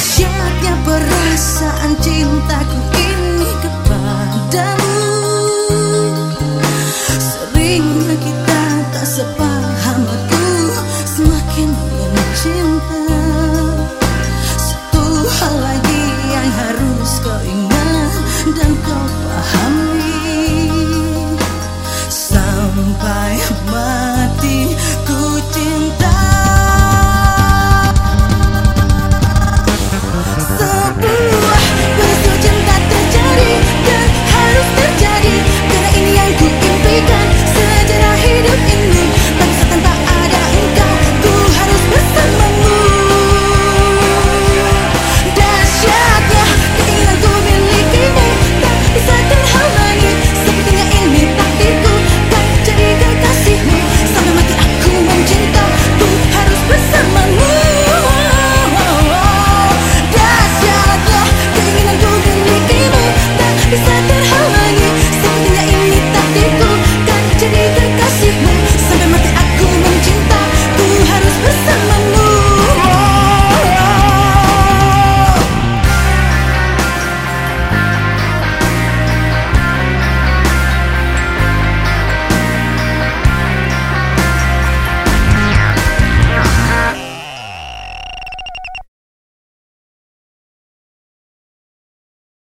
Dasyatnya perasaan cintaku